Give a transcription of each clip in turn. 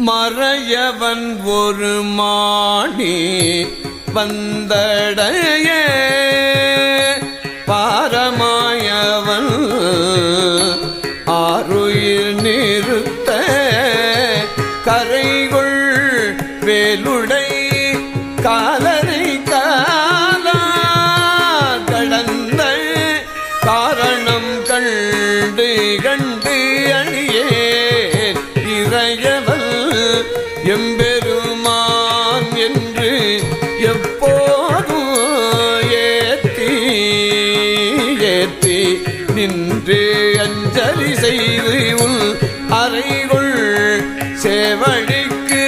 மறையவன் ஒரு மாணி வந்தடைய. பாரமாயவன் ஆறுயிர் நிறுத்த. கரைகுள் வேலுட எப்போதும் ஏத்தி ஏத்தி நின்று அஞ்சலி செய்து உள் அறைகுள் சேவடிக்கு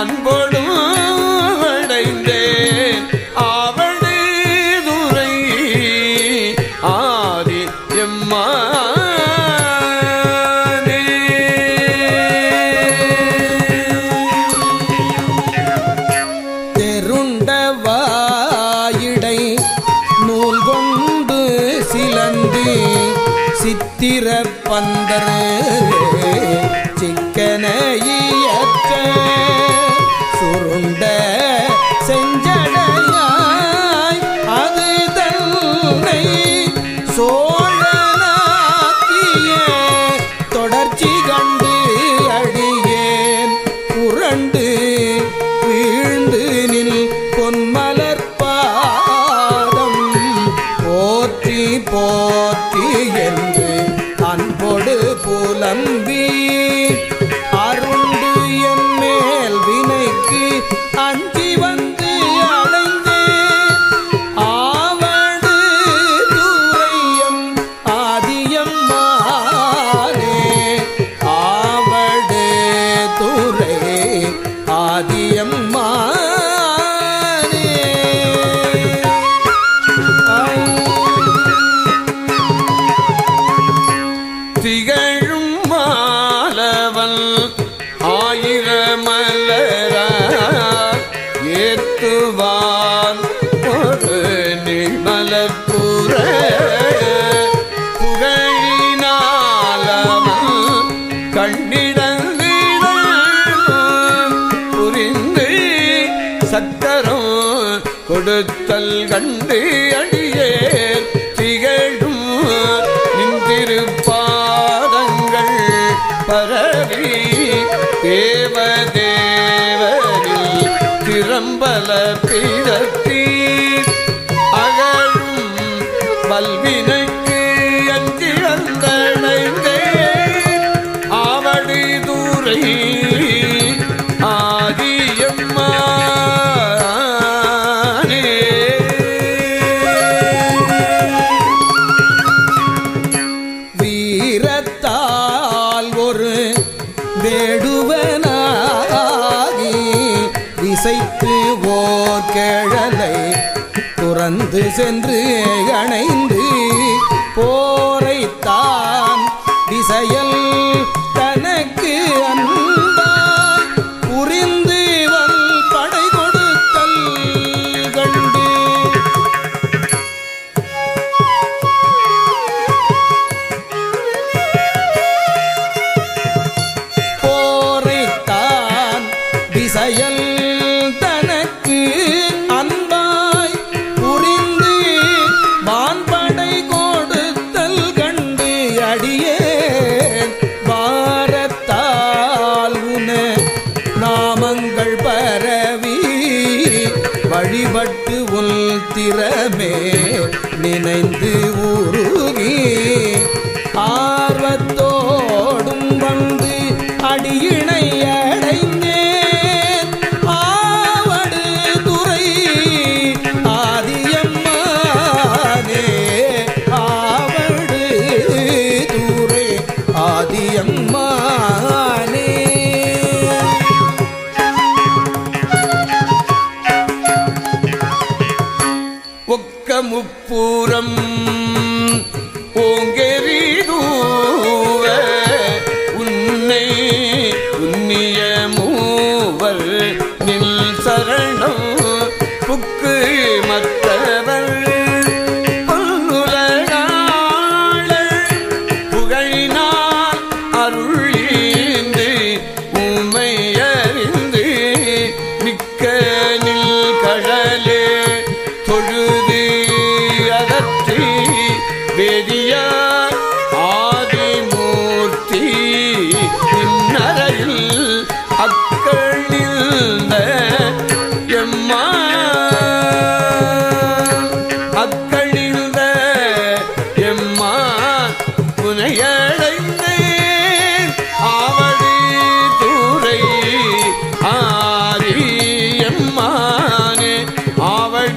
அன்போடும் சிக்கன சுருண்ட செஞ்சடையாய் அது தன்னை சோழனாக்கிய தொடர்ச்சி கண்டு அடியேன் புரண்டு வீழ்ந்து நில் பொன்மலர் பாதம். போற்றி போற்றி என்று அன்பொடு புலம்பி கொடுத்தல் கண்டு அடியே திகழும் நின்றிருப்பாதங்கள் பரவி தேவதேவரில் திறம்பல பிறத்தீர் அகழும் பல்வினை துறந்து சென்று அணைந்து போரைத்தான் திசையல் தனக்கு அன்பா புரிந்து வல் படை கொடுத்தல் கண்டு. போரைத்தான் திசையல்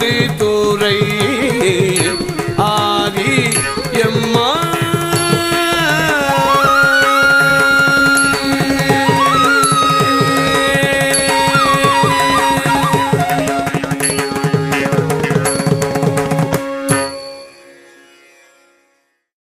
dentro